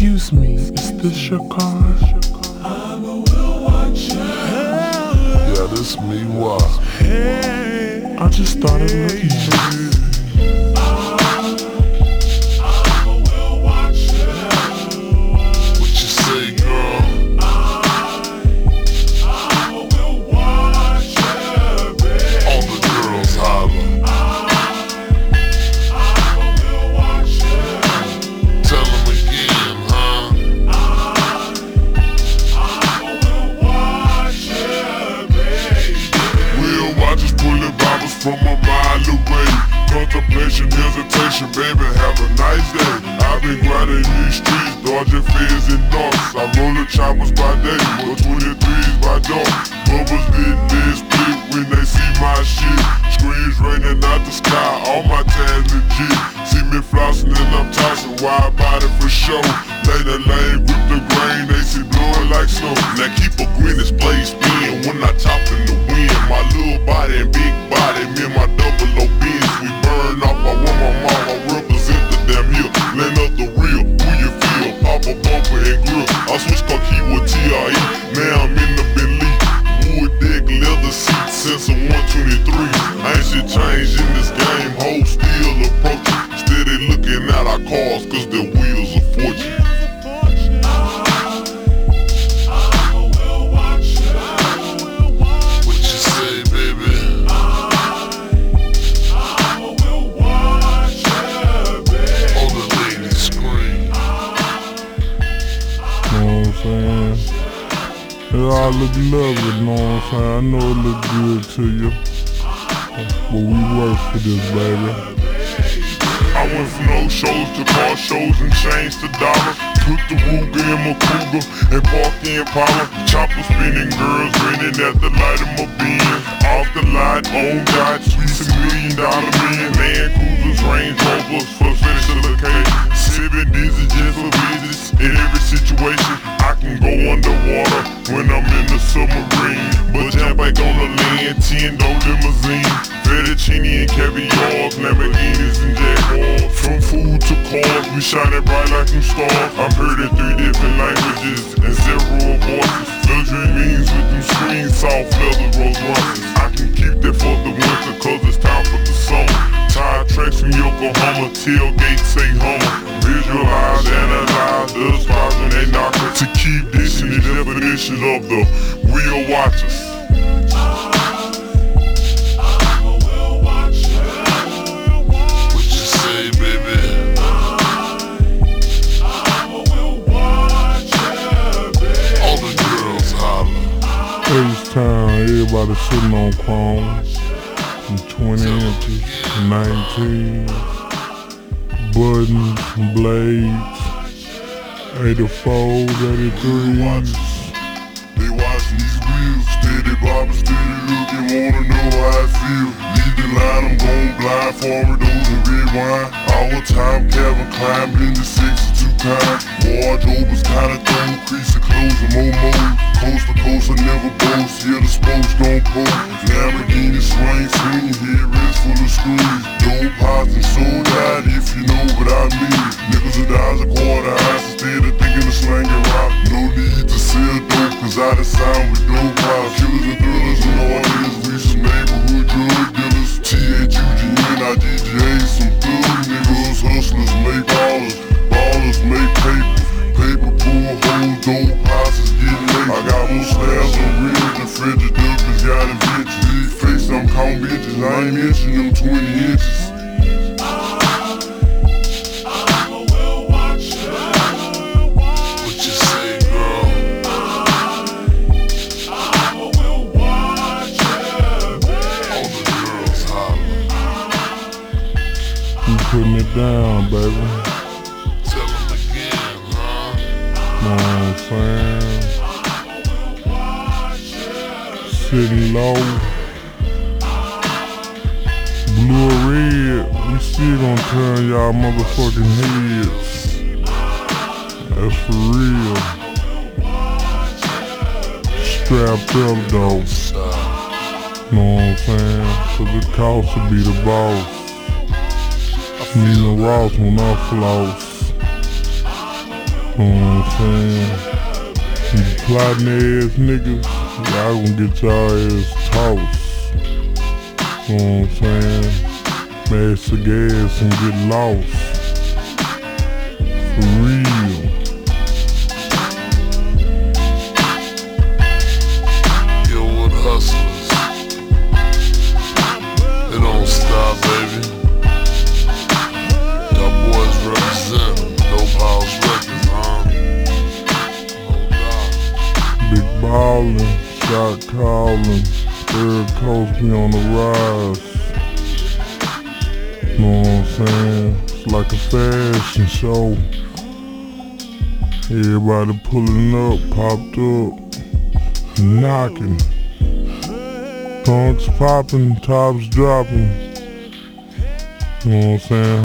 Excuse me, is this your car? I'm a wheel watcher. Yeah, this me, why? I just started looking. What Contemplation, hesitation, baby, have a nice day. I've been grinding these streets, dodging fears and knocks. I roll the choppers by day, or 23s by dark. Bubbles lit, they split when they see my shit. Screens raining out the sky, all my tags legit. See me flossing and I'm tossing, wide body for show. Lay the lane, grip the grain, they see blowing like snow. Now keep a grin display spin when I chop I switch car key with TRE, now I'm in the Bentley. Wood deck, leather seats since 123. All look lovely, know what I'm saying? I know it look good to you. But we work for this, baby. I went from no shows to car shows and chains to dollars. Put the Ruger in my Cougar and parked in Impala. Chopper spinning, girls grinning at the light of my Benz. Off the lot, oh on dot, sweets a million dollar men. Land Cruisers, Range Rovers for Fettuccine and caviar, Lamborghinis and Jaguars. From food to cars, we shining bright like some stars. I'm heard in three different languages and several voices. Luxury means with them screens, soft leather Rolls Royces. I can keep that for the winter, cause it's time for the summer. Tire tracks from Yokohama, tailgate say Hummer. Visualize, analyze, the spots when they knock. To keep this in the definition of the real watchers. Everybody sitting on chrome. From 20 inches to 19. Buttons, blades. 84s, 83s. They watching these wheels, steady bobbing, steady looking, wanna know how I feel. Leave the line, I'm gon' blind farmer, those and red wine. Our time, Calvin climbed in the 62 kind. Wardrobe was kinda thrown, crease of clothes and more mold. Coast to coast, I never boast, yeah, the spokes gon' pull. Lamborghini swing, swing, head rest full of screws. Dope pots and sold out, if you know what I mean. Nickels and dimes, a quarter ounce, instead of thinking of slanging rock. No need to sell dope, cause I done signed bitches, I ain't mention them 20 inches. What you say, girl? All the girls holler. We putting it down, baby. Tell 'em again, huh? What I'm? Sitting low. Turn y'all motherfucking heads. That's for real. Strapped up though. Know what I'm saying? Cause it costs to be the boss. Nina Ross when I floss. know what I'm saying? You plotting ass niggas, y'all gonna get y'all ass tossed. Know what I'm saying? Smash the gas and get lost. For real. Yo, what hustlers? It don't stop, baby. Boys Records, huh? Oh, Big ballin', shot callin', third coast be on the rise. Know what I'm saying? It's like a fashion show. Everybody pulling up, popped up, knocking. Punks popping, tops dropping. You know what I'm saying?